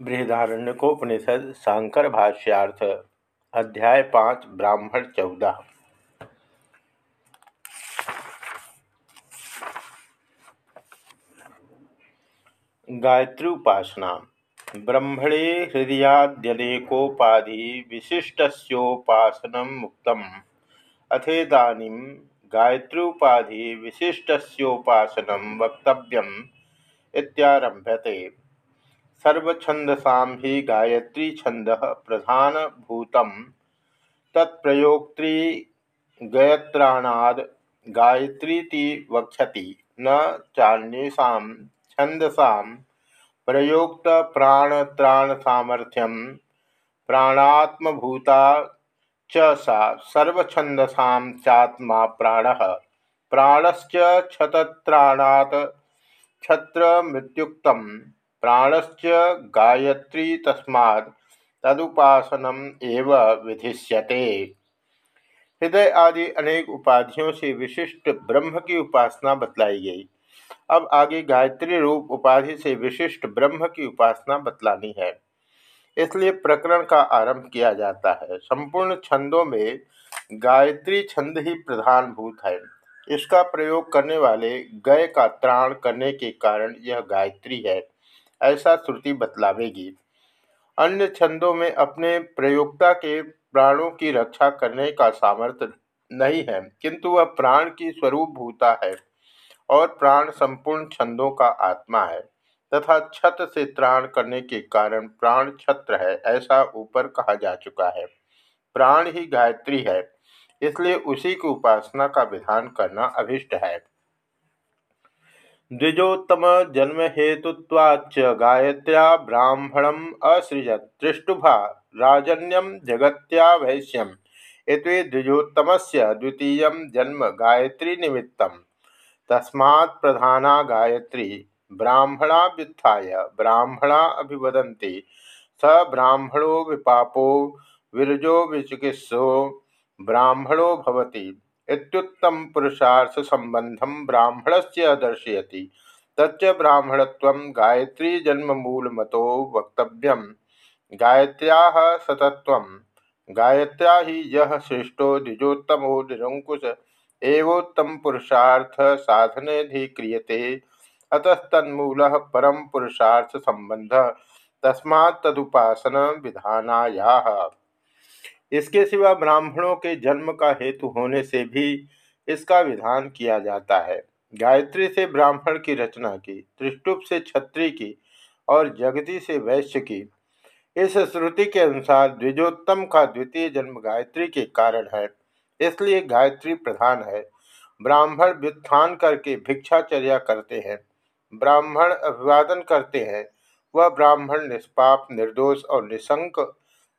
बृहदारण्यकोपनिषद शांकर भाष्यार्थ, अध्याय पाँच, ब्राह्मण चौदह। गायत्री उपासना ब्रह्मणे हृदयाद्यनेकोपाधि विशिष्टोपासन मुक्त अथेदानी गायत्र्युपाधि विशिष्टोपासन वक्तव्यम इत्यारभ्यते। सर्वछंदसा ही गायत्री छंद प्रधानभूत तत्प्रयोक्तृ गयत्राणाद गायत्री वक्षति न चान्येषा छंदसा प्रयोक्त प्राणत्राण सामर्थ्यम प्राणात्मभूता च सा सर्वछंदसा चात्मा प्राण। प्राणश्च क्षतत्राणात् क्षत्र मृत्युक्तम प्राणश्च गायत्री तस्मा तदुपासनम एव विधिष्यते। हृदय आदि अनेक उपाधियों से विशिष्ट ब्रह्म की उपासना बतलाई गई। अब आगे गायत्री रूप उपाधि से विशिष्ट ब्रह्म की उपासना बतलानी है। इसलिए प्रकरण का आरंभ किया जाता है। संपूर्ण छंदों में गायत्री छंद ही प्रधान भूत है। इसका प्रयोग करने वाले गय का त्राण करने के कारण यह गायत्री है। ऐसा श्रुति बतलावेगी। अन्य छंदों में अपने प्रयोक्ता के प्राणों की रक्षा करने का सामर्थ्य नहीं है, किंतु वह प्राण की स्वरूप भूता है और प्राण संपूर्ण छंदों का आत्मा है तथा छत से त्राण करने के कारण प्राण छत्र है, ऐसा ऊपर कहा जा चुका है। प्राण ही गायत्री है, इसलिए उसी की उपासना का विधान करना अभिष्ट है। द्विजोत्तम जन्म हेतुवाच्च गायत्र्या ब्राह्मणम असृजत। दृष्टुभा राजन्यम जगत्या वैश्यम। इति द्विजोत्तम से द्वितीय जन्म गायत्री निमित्त तस्मा प्रधाना गायत्री ब्राह्मणा व्युत्थाय ब्राह्मणा अभिवदन्ति। स ब्राह्मणो विपापो, विरजो विचिकित्सो, ब्राह्मणो भवति। इत्युत्तम पुरुषार्थ संबंधम ब्राह्मण से दर्शयति। तच्च ब्राह्मणत्व गायत्री जन्म मूल मतो वक्तव्यम गायत्र्या सतत्व। गायत्र्या ही यह श्रेष्ठो द्विजोत्तमो निरंकुश एवोत्तम पुरुषार्थ साधनेधिक्रियते अतस्तन्मूल परम पुरुषार्थ संबंध तस्मा तदुपासन विधानाया इसके सिवा ब्राह्मणों के जन्म का हेतु होने से भी इसका विधान किया जाता है। गायत्री से ब्राह्मण की रचना की, त्रिष्टुप से छत्री की और जगती से वैश्य की। इस श्रुति के अनुसार द्विजोत्तम का द्वितीय जन्म गायत्री के कारण है, इसलिए गायत्री प्रधान है। ब्राह्मण व्युत्थान करके भिक्षाचर्या करते हैं, ब्राह्मण अभिवादन करते हैं, वह ब्राह्मण निष्पाप, निर्दोष और निशंक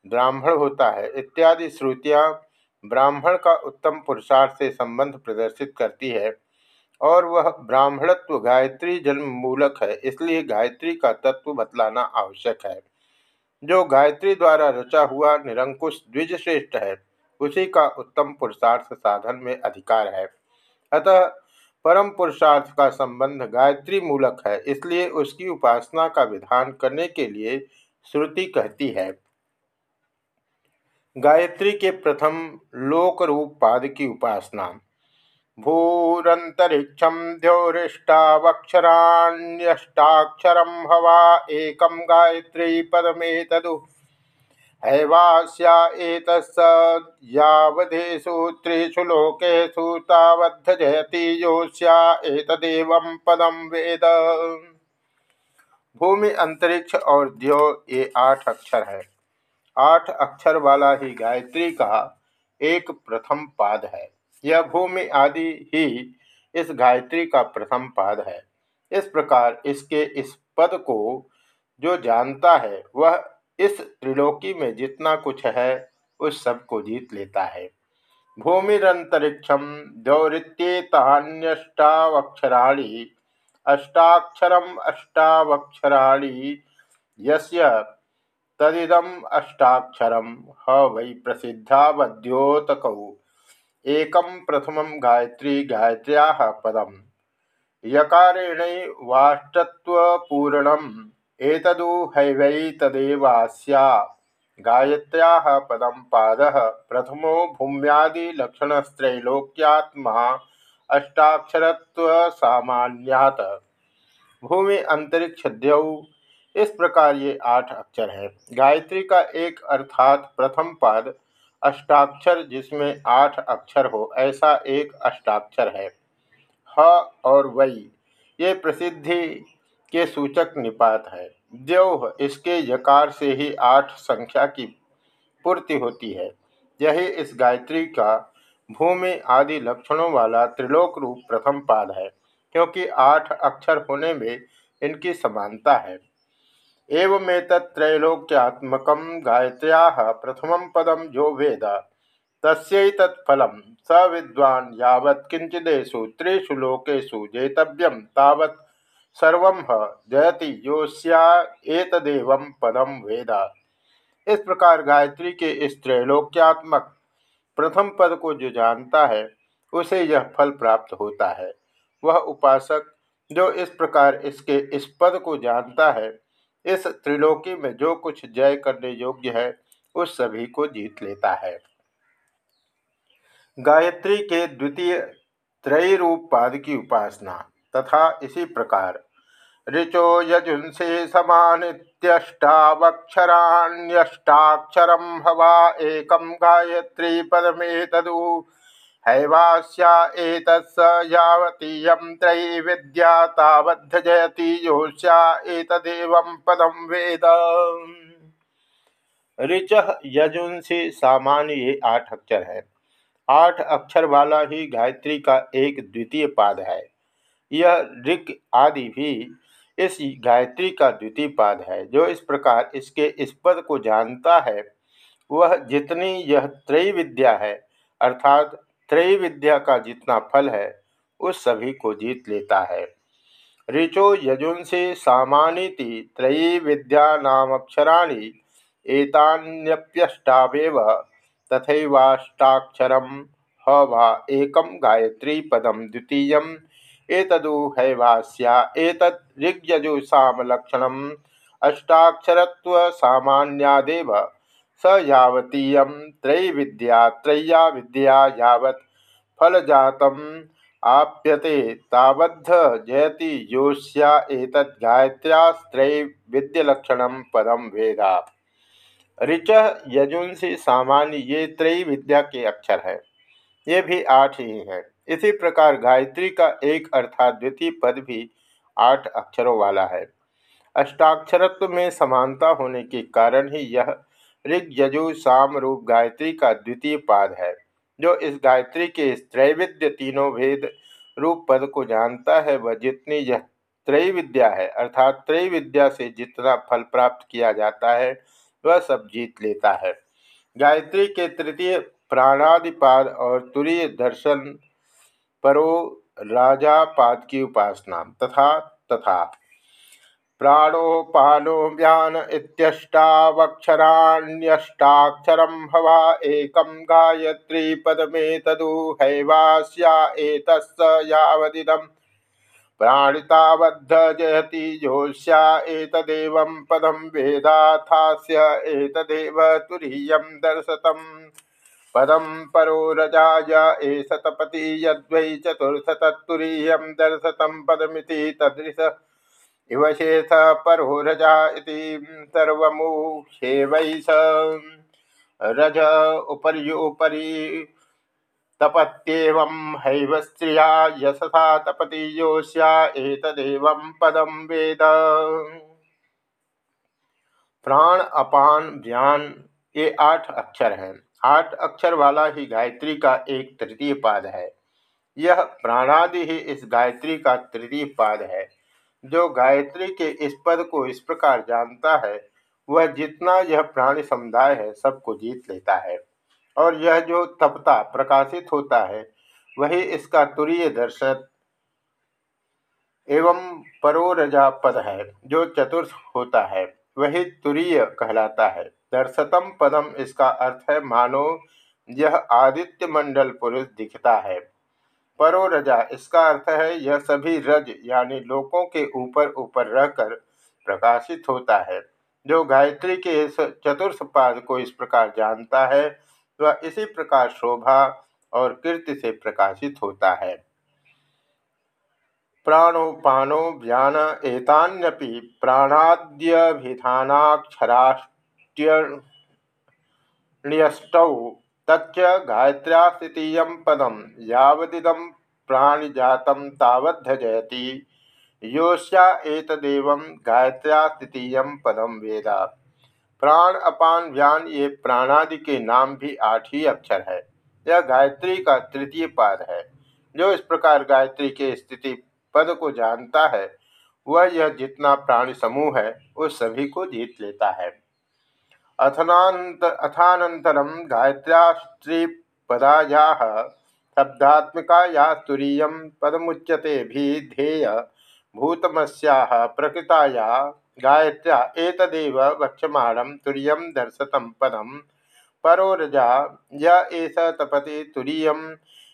ब्राह्मण होता है, इत्यादि श्रुतियाँ ब्राह्मण का उत्तम पुरुषार्थ से संबंध प्रदर्शित करती है और वह ब्राह्मणत्व गायत्री जन्म मूलक है, इसलिए गायत्री का तत्व बतलाना आवश्यक है। जो गायत्री द्वारा रचा हुआ निरंकुश द्विज श्रेष्ठ है, उसी का उत्तम पुरुषार्थ साधन में अधिकार है। अतः परम पुरुषार्थ का संबंध गायत्री मूलक है, इसलिए उसकी उपासना का विधान करने के लिए श्रुति कहती है। गायत्री के प्रथम लोक रूप पाद की उपासना। भूरंतरिक्षम द्योरिष्टावक्षराण्यष्टाक्षरम हवा एकम गायत्री पदमेतदु। हैवास्या एतस्यावधेषु त्रिषु लोकेषु तावद्धजयति योस्या एतदेवं पदम वेद। भूमि, अंतरिक्ष और द्यो, ये आठ अक्षर है। आठ अक्षर वाला ही गायत्री का एक प्रथम पाद है। यह भूमि आदि ही इस गायत्री का प्रथम पाद है। इस प्रकार इसके इस पद को जो जानता है, वह इस त्रिलोकी में जितना कुछ है, उस सबको जीत लेता है। भूमिरंतरिक्षम दौरित्येतान्यष्टावक्षराणी अष्टाक्षरम अष्टावक्षराणी, यस्य तदिदम अष्टाक्षरम ह वै प्रसिद्धावद्योतकौ एक प्रथम गायत्री गायत्र्या पदम। यकारेणैवाष्टत्वपूरणं एतदु हैवैतदेवास्या। गायत्र्याः पदं पादः प्रथमो भूम्यादिलक्षणस्त्रैलोक्यात्मा अष्टाक्षरत्वसामान्यात्। भूमि अंतरिक्ष द्यौ इस प्रकार ये आठ अक्षर हैं। गायत्री का एक अर्थात प्रथम पाद, अष्टाक्षर जिसमें आठ अक्षर हो, ऐसा एक अष्टाक्षर है। ह और वई ये प्रसिद्धि के सूचक निपात है। द्यौह इसके यकार से ही आठ संख्या की पूर्ति होती है। यही इस गायत्री का भूमि आदि लक्षणों वाला त्रिलोक रूप प्रथम पाद है, क्योंकि आठ अक्षर होने में इनकी समानता है। एवमेतत्रैलोक्यात्मक गायत्र्या प्रथम पदम जो वेद। तस्फल स विद्वान् यावत् त्रिषु लोकेशु जेतव्यम तावत् सर्व जयति योस्या पदम वेद। इस प्रकार गायत्री के इस त्रैलोक्यात्मक प्रथम पद को जो जानता है, उसे यह फल प्राप्त होता है। वह उपासक जो इस प्रकार इसके इस पद को जानता है इस त्रिलोकी में जो कुछ जय करने योग्य है, उस सभी को जीत लेता है। गायत्री के द्वितीय त्रय रूप पाद की उपासना तथा इसी प्रकार, ऋचो यजुंसे समानित्यष्टावक्षराण्यष्टाक्षरम हवा एकम गायत्री पदमेतदु यजुंसी सामान्य ये आठ अक्षर है। आठ अक्षर वाला ही गायत्री का एक द्वितीय पाद है। यह ऋक आदि भी इस गायत्री का द्वितीय पाद है। जो इस प्रकार इसके इस पद को जानता है, वह जितनी यह त्रय विद्या है, अर्थात त्रय विद्या का जितना फल है, उस सभी को जीत लेता है। ऋचो यजुंसी सामानीति त्रयी नामक्षराणि एतान्यप्यष्टावेव तथैवाष्टाक्षरम ह वा एकम गायत्री पदम द्वितीय एतदु हैवास्या एतत् ऋग्यजुसामलक्षणम् अष्टाक्षरत्वसामान्यादेव स यावतीय त्रयविद्या त्रय्या विद्या यावत् फलजातम आप्यते तावद्ध जयति योस्या एतद् गायत्र्यास्त्रय विद्यलक्षण पदम वेदा। ऋच यजुंसी सामान्य ये त्रयी विद्या के अक्षर है, ये भी आठ ही हैं। इसी प्रकार गायत्री का एक अर्थात द्वितीय पद भी आठ अक्षरों वाला है। अष्टाक्षरत्व में समानता होने के कारण ही यह ऋग यजु साम रूप गायत्री का द्वितीय पाद है, जो इस गायत्री के त्रैविद्य तीनों भेद रूप पद को जानता है, वह जितनी यह त्रैविद्या है, अर्थात त्रैविद्या से जितना फल प्राप्त किया जाता है, वह सब जीत लेता है। गायत्री के तृतीय प्राणादिपाद और तुरीय दर्शन परो राजा राजापाद की उपासना तथा तथा प्राणोपानो व्यान इत्यष्टावक्षराण्यष्टाक्षरं हवा एकं गायत्रीपदमेतदु हैवास्या एतस्य यावदिदं। प्राणितावद्ध जयति योस्या एतदेवं पदं वेदाथास्य एतदेव पदम परो रजाय एष तपति यद्वै तत्तुरीयं दर्शतं पदमिति तदृश इव शेष परो रजा सर्वमुहेवैष रज उपर्युपरि तपत्येवं हैव स्त्रिया यशसा तपति योस्या एतदेवं पदम वेद। प्राण, अपान, ज्ञान, ये आठ अक्षर हैं। आठ अक्षर वाला ही गायत्री का एक तृतीय पाद है। यह प्राणादि ही इस गायत्री का तृतीय पाद है। जो गायत्री के इस पद को इस प्रकार जानता है, वह जितना यह प्राणी समुदाय है, सबको जीत लेता है। और यह जो तपता प्रकाशित होता है, वही इसका तुरीय दर्शन एवं परोरजा पद है, जो चतुर्थ होता है, वही तुरीय कहलाता है। दर्शतम पदम इसका अर्थ है, मानो यह आदित्य मंडल पुरुष दिखता है। परोरजा, इसका अर्थ है यह सभी रज, यानी लोकों के ऊपर ऊपर रहकर प्रकाशित होता है। जो गायत्री के इस चतुर्थ पाद को इस प्रकार जानता है, वह इसी प्रकार शोभा और कीर्ति से प्रकाशित होता है। प्राणो प्राणोपानो व्यान एतान्यपि प्राणाद्यभिधानाक्षराष्ट्यण्यष्टौ तच्च गायत्र्यातीय पदम यावदिदं प्राणिजातं तावद्धजयति योष्या एतदेव गायत्र्यास्तीय पदम वेदा। प्राण अपान व्यान ये प्राणादि के नाम भी आठ ही अक्षर है। यह गायत्री का तृतीय पाद है। जो इस प्रकार गायत्री के स्थिति पद को जानता है, वह यह जितना प्राणी समूह है, उस सभी को जीत लेता है। अथनात अथानंतरम गायत्र्या पदाया शब्दात्मिका या तुरीय भी ध्येय भूतमस्या प्रकृताया गायत्र्या एतदेव वक्षमाणं तुरीय दर्शतं पदम परोरजा य एष तपति तुरीय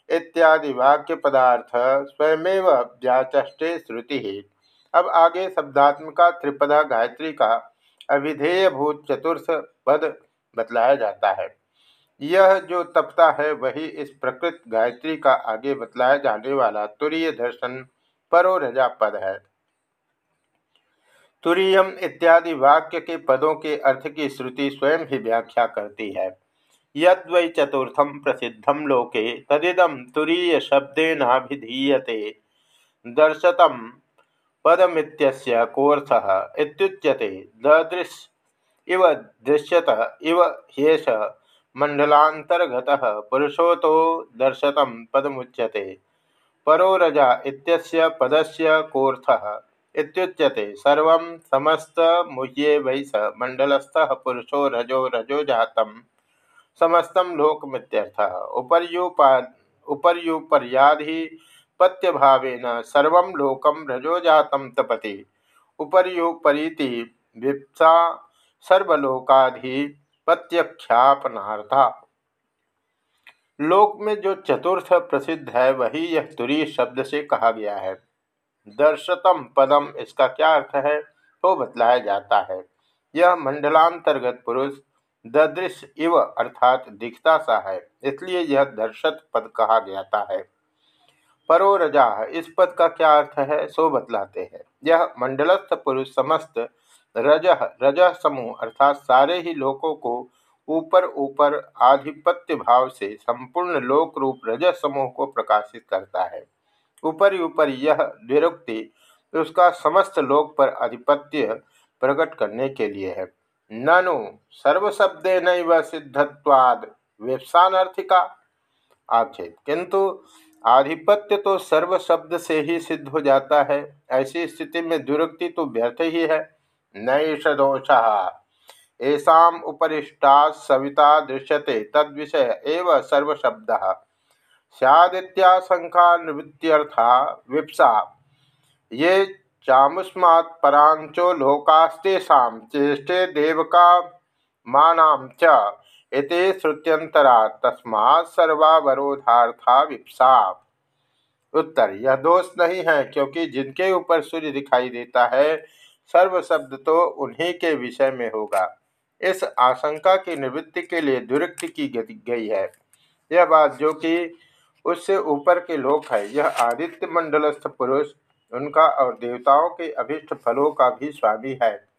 इत्यादि वाक्य पदार्थ स्वयमेव व्याचे श्रुति। अब आगे शब्दात्मका त्रिपदा गायत्री का अभिधेय भूत चतुर्थ पद बतलाया जाता है। यह जो तपता है, वही इस प्रकृत गायत्री का आगे बतलाया जाने वाला तुरीय दर्शन परोरजा पद है। तुरीयम इत्यादि वाक्य के पदों के अर्थ की श्रुति स्वयं ही व्याख्या करती है। यद्वै चतुर्थम प्रसिद्धम लोके तदिदम तुरीय शब्देनाभिधीयते। दर्शतम पदमित्यस्य कोऽर्थः इत्युच्यते? ददृश इव दृश्यत, इव ह्येष मण्डलान्तर्गतः पुरुषोतो दर्शतं पदमुच्यते। परोरजा इत्यस्य पदस्य कोऽर्थः इत्युच्यते? सर्वं समस्तमुह्ये वै स मण्डलस्थः पुरुषो रजो रजो जातम्। समस्तम लोकमित्यर्थ। उपर्युपाद उपर्युपर्याधिपत्यभावेन सर्व लोकम रजोजातम तपति। उपर्युपरीति विप्सा सर्वलोकाधिपत्यख्यापनार्था। लोक में जो चतुर्थ प्रसिद्ध है, वही यह तुरी शब्द से कहा गया है। दर्शतम पदम, इसका क्या अर्थ है तो बतलाया जाता है। यह मंडलांतर्गत पुरुष ददृश इव अर्थात दिखता सा है, इसलिए यह दर्शत पद कहा जाता है। परो रजा, इस पद का क्या अर्थ है, सो बतलाते हैं। यह मंडलस्थ पुरुष समस्त रज रज समूह अर्थात सारे ही लोकों को ऊपर ऊपर आधिपत्य भाव से संपूर्ण लोक रूप रज समूह को प्रकाशित करता है। ऊपर ऊपर यह निरुक्ति उसका समस्त लोक पर आधिपत्य प्रकट करने के लिए है। ननु सर्वशब्देन सिद्धत्वाद विप्सानर्थिका आक्षेप किंतु आधिपत्य तो सर्व शब्द से ही सिद्ध हो जाता है। ऐसी स्थिति में दुरुक्ति तो व्यर्थ ही है। नैष दोष। ऐसा उपरिष्टा सविता दृश्यते तद विषय एव सर्वशब्द सदित्याशंका निवृत्त्यर्था विप्सा। ये चामुष्मात् परांचो लोकास्तेषां चेष्टे देवका मानाम च। इति श्रुत्यंतरा तस्मा सर्वावरोधार्था विप्सा। उत्तर, यह दोष नहीं है, क्योंकि जिनके ऊपर सूर्य दिखाई देता है सर्व शब्द तो उन्हीं के विषय में होगा। इस आशंका की निवृत्ति के लिए दुरुक्ति की गई है। यह बात जो कि उससे ऊपर के लोक है, यह आदित्य मंडलस्थ पुरुष, उनका और देवताओं के अभिष्ट फलों का भी स्वामी है।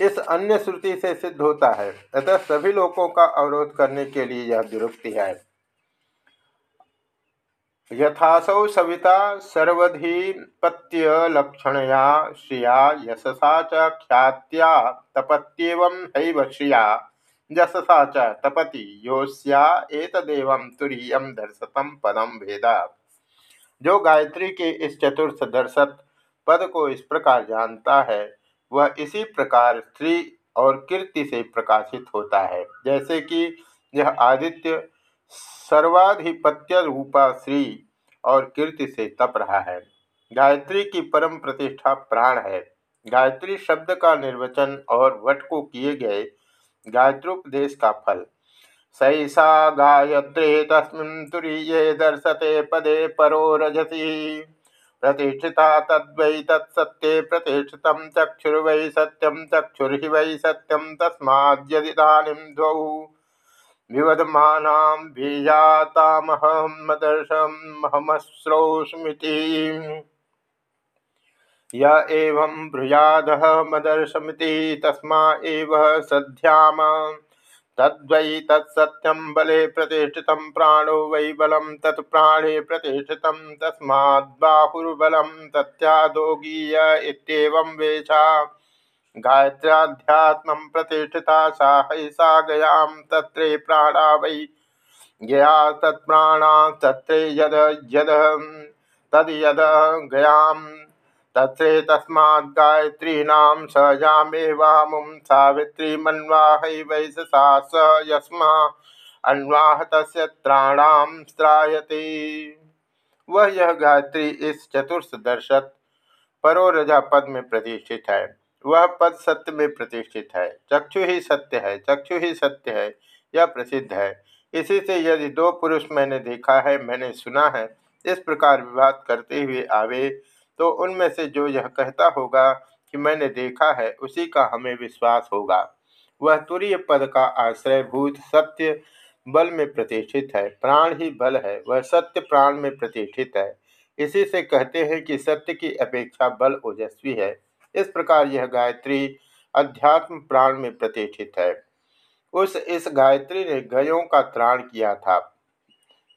इस अन्य श्रुति से सिद्ध होता है। अतः सभी लोगों का अवरोध करने के लिए यह दुरुक्ति है। यथासौ सविता सर्वधिपत्य लक्षणया श्रिया यशसा च ख्यात्या तपत्येव हैव श्रिया। यशसा च तपति योस्या एतदेवं तुरीयं दर्शतं पदम भेदा जो गायत्री के इस चतुर्थ दर्शत पद को इस प्रकार जानता है वह इसी प्रकार स्त्री और कीर्ति से प्रकाशित होता है। जैसे कि यह आदित्य सर्वाधिपत्य रूपा श्री और कीर्ति से तप रहा है। गायत्री की परम प्रतिष्ठा प्राण है। गायत्री शब्द का निर्वचन और वट को किए गए गायत्रोपदेश का फल। सैषा गायत्रे तस्मिन् तुरीये दर्शते पदे परो रजसी। प्रतिष्ठिता तद्वै तत्सत्ये प्रतिष्ठित चक्षुर्वै सत्यम चक्षुर्हि वै सत्यम तस्माद्यदिदानीं द्वौ। विवदमानां भेयातामहमदर्शमहमश्रोस्मिति य एवं ब्रूयादहमदर्शमिति तस्मा एव सध्याम। तद्वै तत्सत्यं बले प्रतिष्ठित प्राणो वै बलं तत् प्राणे प्रतिष्ठित तस्माद्बाहुर्बलं तत्यादोगीय इत्येवं प्रतिष्ठिता सा हई सा गयां तत्रे प्राणा वै। गया तत्प्राणा तत्रे यद यद तद यद गयां तत्रे सजामेवामुं सावित्री मन्वाहै वैश स यस्मा अन्वाह तस्य त्राणाम स्त्रायते। वह यह गायत्री इस चतुर्थ दर्शक परोरजा पद में प्रतिष्ठित है। वह पद सत्य में प्रतिष्ठित है। चक्षु ही सत्य है, चक्षु ही सत्य है, यह प्रसिद्ध है। इसी से यदि दो पुरुष मैंने देखा है, मैंने सुना है, इस प्रकार विवाद करते हुए आवे तो उनमें से जो यह कहता होगा कि मैंने देखा है, उसी का हमें विश्वास होगा। वह तुरीय पद का आश्रयभूत सत्य बल में प्रतिष्ठित है, प्राण ही बल है, वह सत्य प्राण में प्रतिष्ठित है। इसी से कहते हैं कि सत्य की अपेक्षा बल ओजस्वी है। इस प्रकार यह गायत्री अध्यात्म प्राण में प्रतिष्ठित है। उस, इस गायत्री ने गयों का त्राण किया था।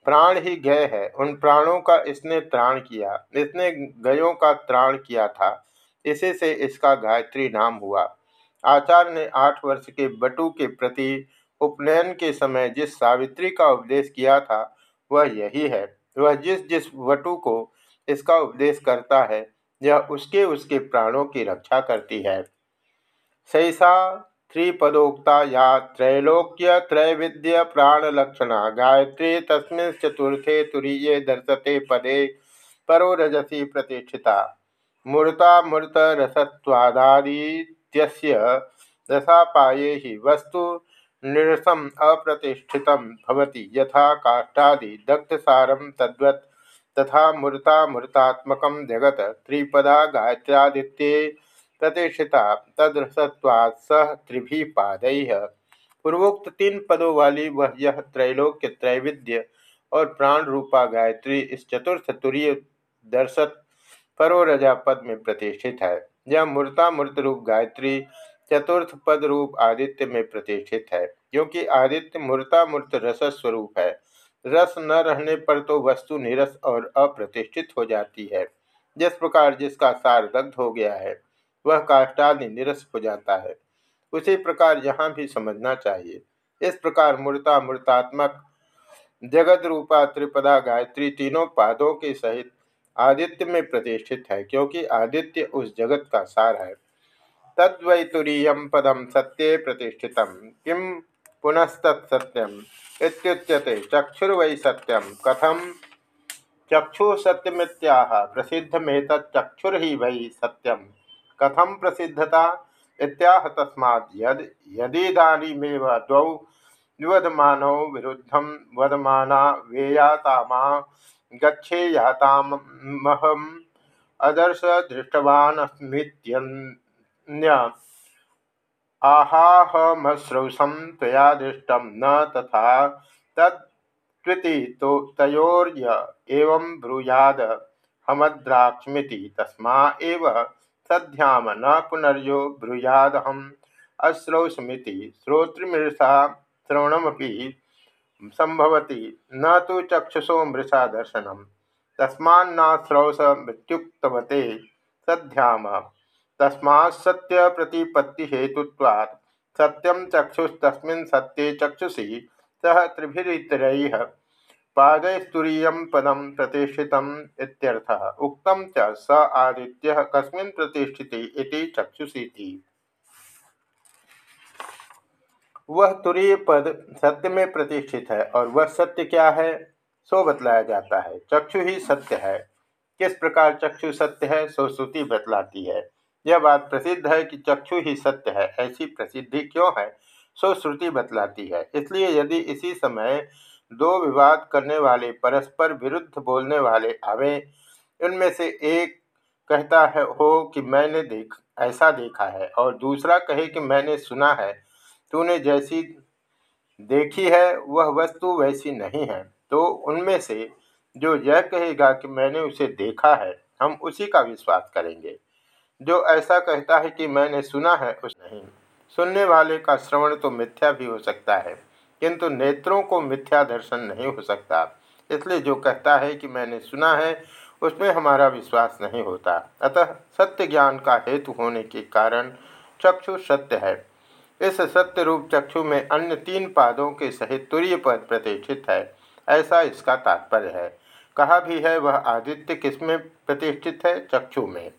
प्राण ही गय है। उन प्राणों का इसने त्राण किया। इसने गयों का त्राण किया था। इसी से इसका गायत्री नाम हुआ। आचार्य ने आठ वर्ष के बटु के प्रति उपनयन के समय जिस सावित्री का उपदेश किया था, वह यही है। वह जिस जिस वटु को इसका उपदेश करता है, यह उसके उसके प्राणों की रक्षा करती है। सैसा त्रिपदोक्ता या त्रैलोक्य त्रैविद्य प्राणलक्षणा गायत्री तस्मिन् चतुर्थे तुरीये दर्शते पदे परो रजसी प्रतिष्ठिता। मूर्ता मूर्तरसत्वादादित्यस्य रसापाये हि वस्तु निरसम अप्रतिष्ठित भवति यथा काष्ठादि दग्धसारम तद्वत् तथा मूर्ता मूर्तात्मक जगत। त्रिपदा गायत्र्यादित्ये प्रतिष्ठिता तदसत्वाद सह त्रिभी पाद पूर्वोक्त तीन पदों वाली वह यह त्रैलोक्य त्रैविद्य और प्राण रूपा गायत्री इस चतुर्थ तुरीय दर्शक परोरजा पद में प्रतिष्ठित है। यह मूर्ता मूर्त रूप गायत्री चतुर्थ पद रूप आदित्य में प्रतिष्ठित है, क्योंकि आदित्य मूर्ता मूर्त रस स्वरूप है। रस न रहने पर तो वस्तु निरस और अप्रतिष्ठित हो जाती है। जिस प्रकार जिसका सार दग्ध हो गया है वह काष्टादि निरस हो जाता है। उसी प्रकार यहाँ भी समझना चाहिए। इस प्रकार मूर्ता मूर्तात्मक जगत रूपा त्रिपदा गायत्री तीनों पादों के सहित आदित्य में प्रतिष्ठित है, क्योंकि आदित्य उस जगत का सार है। तद्वैतुरीय पदम सत्य प्रतिष्ठित किम पुनस्तत्सत्यम इत्युच्यते, चक्षुर्वै सत्यम कथम चक्षु सत्यमित्याह चक्षुर् वै सत्यम। कथम प्रसिद्धता इत्याह तस्मात् यद यदीदानीमेव द्वौ विवदमानौ विरुद्धं वदमाना वेयातामा गच्छेयातामहम् अदर्श दृष्टवानस्मित्यन्य आहाहमश्रौषं त्वया दृष्टं न तथा तत्त्विति तो तयोर्य एवं ब्रूयाद हमद्राक्ष्मिति तस्मा एव सध्याम न पुनर्यो ब्रूयादहम अश्रौस्मृति श्रोतृमृषा श्रवणमपि संभवती। न तो चक्षुषो मृषा दर्शन तस्मान्नाश्रौस मृत्युक्तवते सध्याम सत्य प्रतिपत्ति हेतुत्वात्। सत्यम चक्षुस्तस्मिन् सत्ये चक्षुषी सह त्रिभिरितरैः पादैस्तुरीय पदम प्रतिष्ठित उक्तम च स आदित्य कस्मिन् प्रतिष्ठित इति थी वह तुरीय पद सत्य में प्रतिष्ठित है और वह सत्य क्या है? सो बतलाया जाता है। चक्षु ही सत्य है। किस प्रकार चक्षु सत्य है, सो श्रुति बतलाती है। यह बात प्रसिद्ध है कि चक्षु ही सत्य है, ऐसी प्रसिद्धि क्यों है? सो श्रुति बतलाती है। इसलिए यदि इसी समय दो विवाद करने वाले, परस्पर विरुद्ध बोलने वाले आवे। उनमें से एक कहता है, हो कि मैंने देख, ऐसा देखा है। और दूसरा कहे कि, मैंने सुना है, तूने जैसी देखी है, वह वस्तु वैसी नहीं है। तो उनमें से जो यह कहेगा कि, मैंने उसे देखा है, हम उसी का विश्वास करेंगे। जो ऐसा कहता है कि, मैंने सुना है, उस नहीं। सुनने वाले का श्रवण तो मिथ्या भी हो सकता है। किंतु नेत्रों को मिथ्या दर्शन नहीं हो सकता। इसलिए जो कहता है कि मैंने सुना है, उसमें हमारा विश्वास नहीं होता। अतः सत्य ज्ञान का हेतु होने के कारण चक्षु सत्य है। इस सत्य रूप चक्षु में अन्य तीन पादों के सहित तुरीय पद प्रतिष्ठित है। ऐसा इसका तात्पर्य है। कहा भी है, वह आदित्य किसमें प्रतिष्ठित है? चक्षु में।